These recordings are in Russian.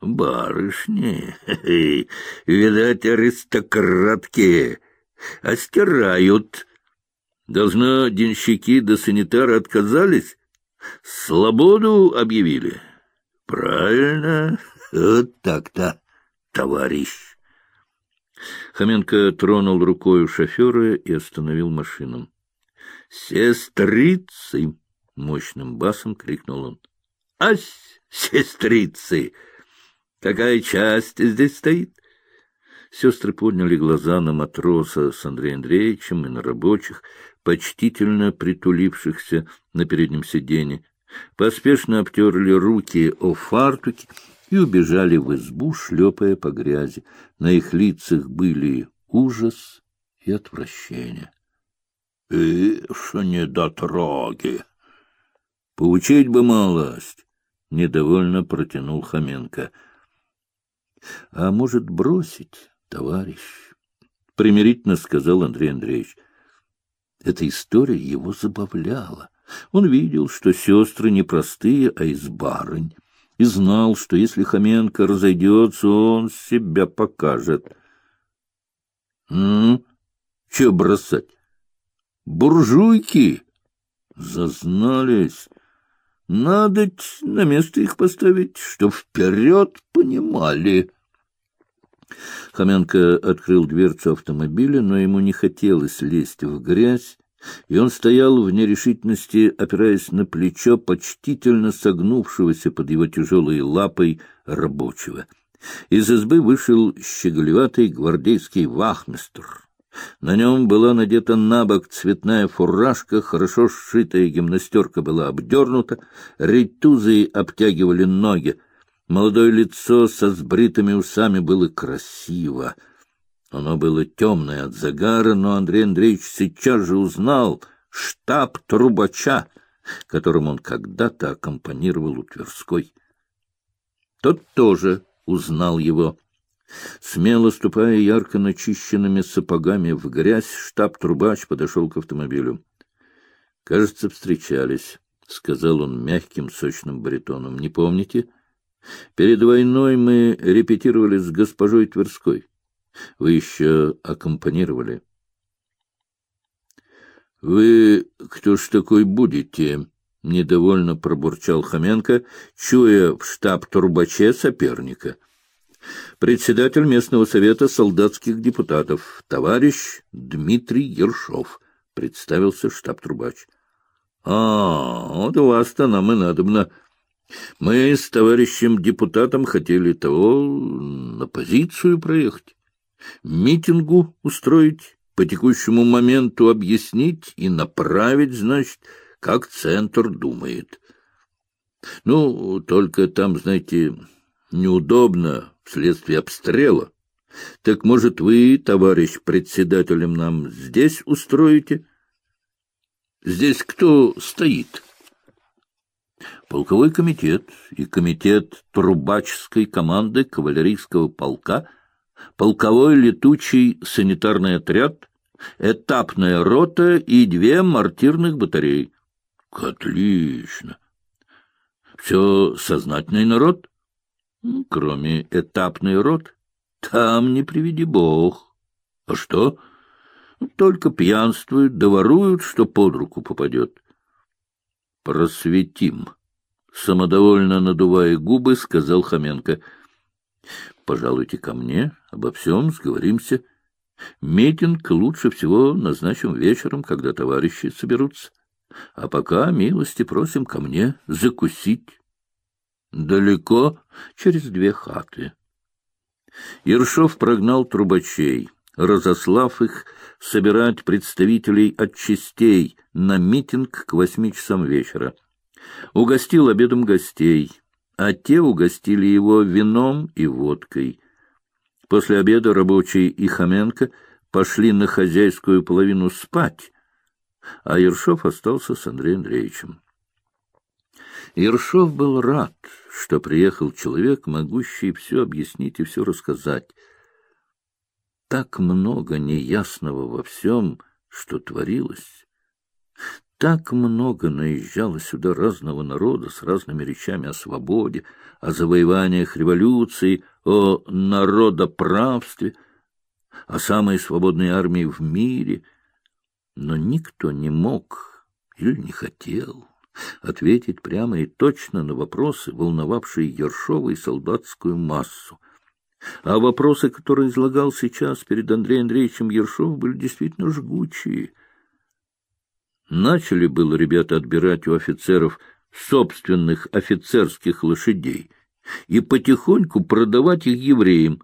Барышни, видать, аристократки, остирают. Должно, денщики до да санитара отказались, свободу объявили. Правильно, вот так-то, товарищ. Хоменко тронул рукой шофера и остановил машину. «Сестрицы!» — мощным басом крикнул он. «Ась, сестрицы! Какая часть здесь стоит?» Сестры подняли глаза на матроса с Андреем Андреевичем и на рабочих, почтительно притулившихся на переднем сиденье, поспешно обтерли руки о фартуки и убежали в избу, шлепая по грязи. На их лицах были ужас и отвращение. — Ишь, недотроги! — Поучить бы малость! — недовольно протянул Хоменко. — А может, бросить, товарищ? — примирительно сказал Андрей Андреевич. Эта история его забавляла. Он видел, что сестры не простые, а из барынь, и знал, что если Хоменко разойдется, он себя покажет. — Ну, бросать? Буржуйки! Зазнались. Надо на место их поставить, чтоб вперед понимали. Хоменко открыл дверцу автомобиля, но ему не хотелось лезть в грязь, и он стоял в нерешительности, опираясь на плечо почтительно согнувшегося под его тяжелой лапой рабочего. Из избы вышел щеголеватый гвардейский вахмистр. На нем была надета на бок цветная фуражка, хорошо сшитая гимнастерка была обдернута, рейтузы обтягивали ноги. Молодое лицо со сбритыми усами было красиво. Оно было темное от загара, но Андрей Андреевич сейчас же узнал штаб трубача, которым он когда-то аккомпанировал у Тверской. Тот тоже узнал его. Смело ступая ярко начищенными сапогами в грязь, штаб-трубач подошел к автомобилю. — Кажется, встречались, — сказал он мягким, сочным баритоном. — Не помните? Перед войной мы репетировали с госпожой Тверской. Вы еще аккомпанировали. — Вы кто ж такой будете? — недовольно пробурчал Хоменко, чуя в штаб Турбаче соперника. — Председатель местного совета солдатских депутатов, товарищ Дмитрий Ершов, — представился штаб Трубач. — А, вот у вас-то нам и надобно. Мы с товарищем депутатом хотели того на позицию проехать митингу устроить, по текущему моменту объяснить и направить, значит, как центр думает. Ну, только там, знаете, неудобно вследствие обстрела. Так, может, вы, товарищ председателем, нам здесь устроите? Здесь кто стоит? Полковой комитет и комитет трубаческой команды кавалерийского полка — полковой летучий санитарный отряд, этапная рота и две мортирных батареи. Отлично. Все сознательный народ, кроме этапной рот. Там не приведи бог. А что? Только пьянствуют, доворуют, что под руку попадет. Просветим. Самодовольно надувая губы, сказал Хоменко — Пожалуйте ко мне, обо всем сговоримся. Митинг лучше всего назначим вечером, когда товарищи соберутся. А пока милости просим ко мне закусить. Далеко, через две хаты. Ершов прогнал трубачей, разослав их собирать представителей от частей на митинг к восьми часам вечера. Угостил обедом гостей — а те угостили его вином и водкой. После обеда рабочий и Хоменко пошли на хозяйскую половину спать, а Ершов остался с Андреем Андреевичем. Ершов был рад, что приехал человек, могущий все объяснить и все рассказать. Так много неясного во всем, что творилось. Так много наезжало сюда разного народа с разными речами о свободе, о завоеваниях революции, о народоправстве, о самой свободной армии в мире, но никто не мог или не хотел ответить прямо и точно на вопросы, волновавшие Ершова и солдатскую массу. А вопросы, которые излагал сейчас перед Андреем Андреевичем Ершов, были действительно жгучие. Начали было ребята отбирать у офицеров собственных офицерских лошадей и потихоньку продавать их евреям,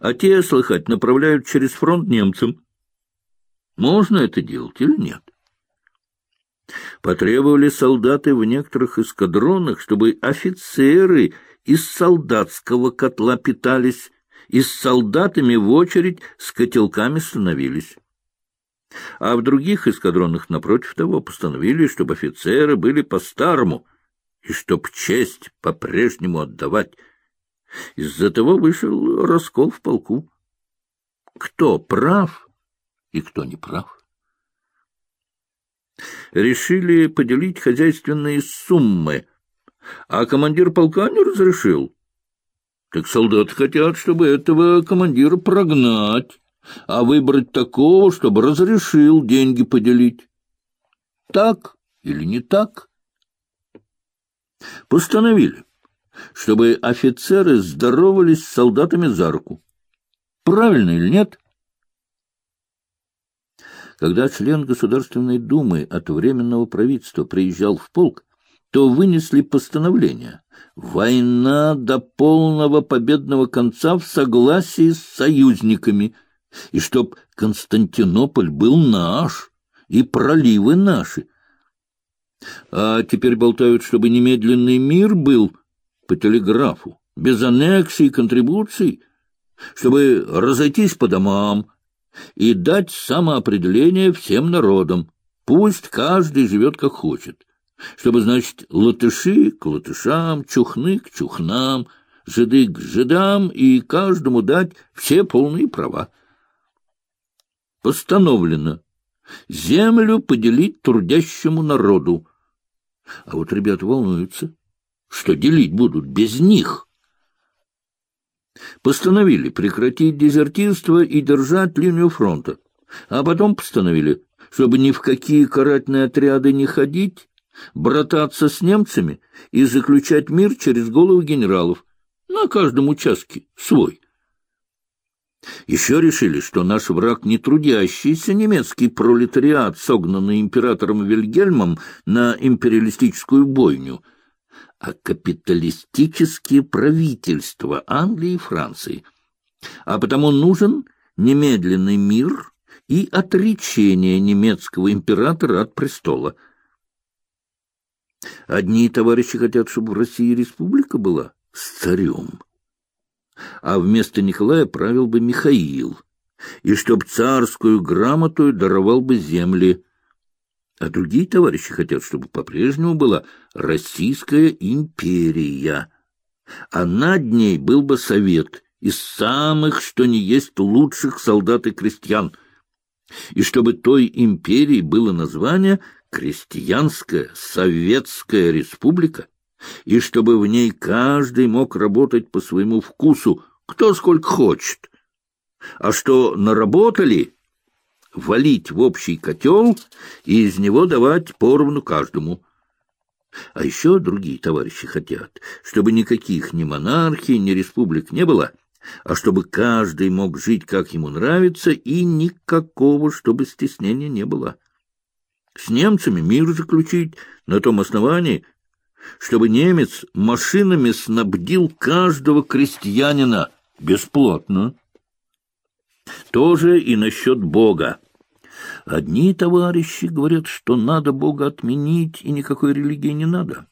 а те, слыхать, направляют через фронт немцам. Можно это делать или нет? Потребовали солдаты в некоторых эскадронах, чтобы офицеры из солдатского котла питались и с солдатами в очередь с котелками становились. А в других эскадронах, напротив того, постановили, чтобы офицеры были по-старому и чтоб честь по-прежнему отдавать. Из-за того вышел раскол в полку. Кто прав и кто не прав? Решили поделить хозяйственные суммы, а командир полка не разрешил. Так солдаты хотят, чтобы этого командира прогнать, а выбрать такого, чтобы разрешил деньги поделить. Так или не так? Постановили, чтобы офицеры здоровались с солдатами за руку. Правильно или нет? Когда член Государственной Думы от Временного правительства приезжал в полк, то вынесли постановление «Война до полного победного конца в согласии с союзниками» и чтоб Константинополь был наш, и проливы наши. А теперь болтают, чтобы немедленный мир был по телеграфу, без аннексий и контрибуций, чтобы разойтись по домам, и дать самоопределение всем народам. Пусть каждый живет как хочет. Чтобы, значит, латыши к латышам, чухны к чухнам, жиды к жидам и каждому дать все полные права. Постановлено землю поделить трудящему народу. А вот ребята волнуются, что делить будут без них постановили прекратить дезертирство и держать линию фронта, а потом постановили, чтобы ни в какие карательные отряды не ходить, брататься с немцами и заключать мир через головы генералов, на каждом участке свой. Еще решили, что наш враг не трудящийся немецкий пролетариат, согнанный императором Вильгельмом на империалистическую бойню — а капиталистические правительства Англии и Франции. А потому нужен немедленный мир и отречение немецкого императора от престола. Одни товарищи хотят, чтобы в России республика была с царем, а вместо Николая правил бы Михаил, и чтоб царскую грамоту даровал бы земли, а другие товарищи хотят, чтобы по-прежнему была Российская империя, а над ней был бы совет из самых, что ни есть, лучших солдат и крестьян, и чтобы той империи было название Крестьянская Советская Республика, и чтобы в ней каждый мог работать по своему вкусу, кто сколько хочет. А что наработали, валить в общий котел и из него давать поровну каждому. А еще другие товарищи хотят, чтобы никаких ни монархий, ни республик не было, а чтобы каждый мог жить, как ему нравится, и никакого, чтобы стеснения не было. С немцами мир заключить на том основании, чтобы немец машинами снабдил каждого крестьянина бесплатно. Тоже и насчет Бога. Одни товарищи говорят, что надо Бога отменить, и никакой религии не надо.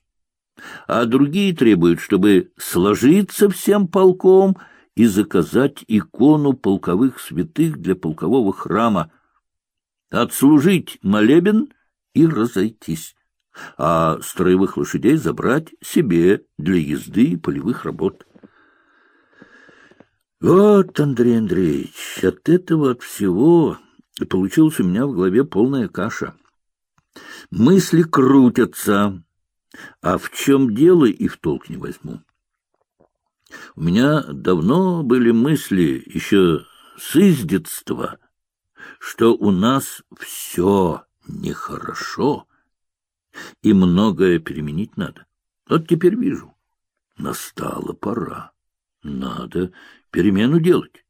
А другие требуют, чтобы сложиться всем полком и заказать икону полковых святых для полкового храма, отслужить молебен и разойтись, а строевых лошадей забрать себе для езды и полевых работ. Вот, Андрей Андреевич, от этого, от всего и получилась у меня в голове полная каша. Мысли крутятся, а в чем дело и в толк не возьму. У меня давно были мысли, еще с издетства, что у нас все нехорошо, и многое переменить надо. Вот теперь вижу, настала пора. Надо перемену делать.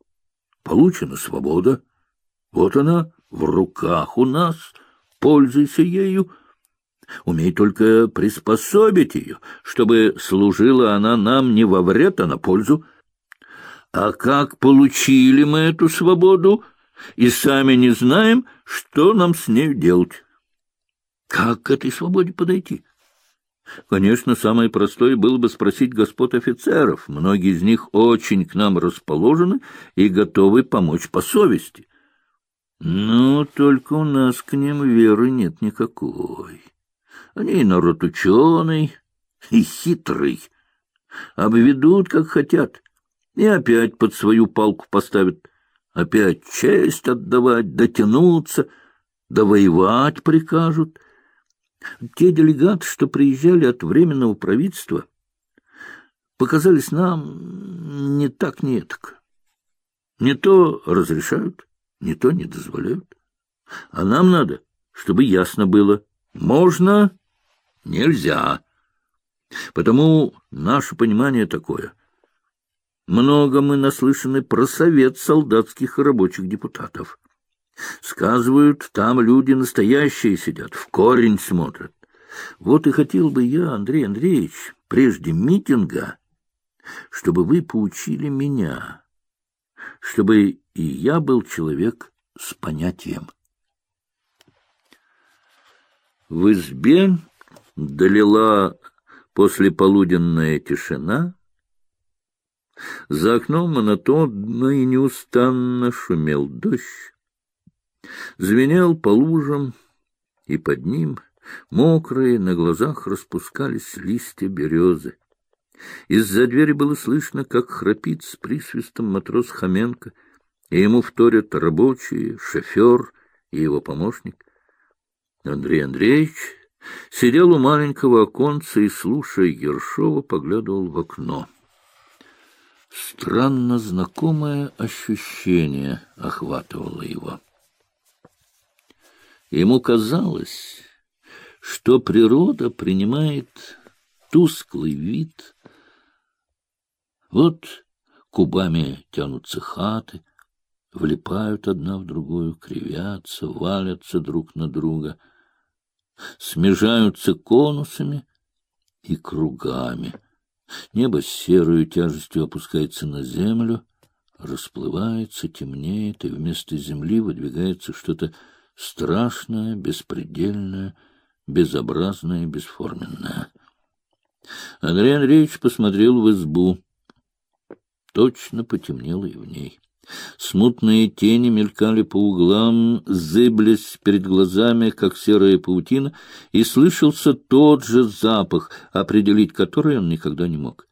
Получена свобода. Вот она в руках у нас. Пользуйся ею. Умей только приспособить ее, чтобы служила она нам не во вред, а на пользу. А как получили мы эту свободу, и сами не знаем, что нам с ней делать. Как к этой свободе подойти? Конечно, самое простое было бы спросить господ офицеров. Многие из них очень к нам расположены и готовы помочь по совести. Но только у нас к ним веры нет никакой. Они народ ученый и хитрый. Обведут, как хотят, и опять под свою палку поставят. Опять честь отдавать, дотянуться, довоевать прикажут — те делегаты, что приезжали от Временного правительства, показались нам не так, не так. Не то разрешают, не то не дозволяют. А нам надо, чтобы ясно было, можно, нельзя. Потому наше понимание такое. Много мы наслышаны про совет солдатских и рабочих депутатов. Сказывают, там люди настоящие сидят, в корень смотрят. Вот и хотел бы я, Андрей Андреевич, прежде митинга, чтобы вы поучили меня, чтобы и я был человек с понятием. В избе долила послеполуденная тишина, за окном монотонно и неустанно шумел дождь, звенел по лужам, и под ним мокрые на глазах распускались листья березы. Из-за двери было слышно, как храпит с присвистом матрос Хоменко, и ему вторят рабочие, шофер и его помощник. Андрей Андреевич сидел у маленького оконца и, слушая Ершова, поглядывал в окно. Странно знакомое ощущение охватывало его. Ему казалось, что природа принимает тусклый вид. Вот кубами тянутся хаты, влипают одна в другую, кривятся, валятся друг на друга, смежаются конусами и кругами. Небо с серой тяжестью опускается на землю, расплывается, темнеет, и вместо земли выдвигается что-то страшное, беспредельное, безобразное и бесформенное. Андрей Андреевич посмотрел в избу. Точно потемнело и в ней. Смутные тени мелькали по углам, зыблись перед глазами, как серая паутина, и слышался тот же запах, определить который он никогда не мог.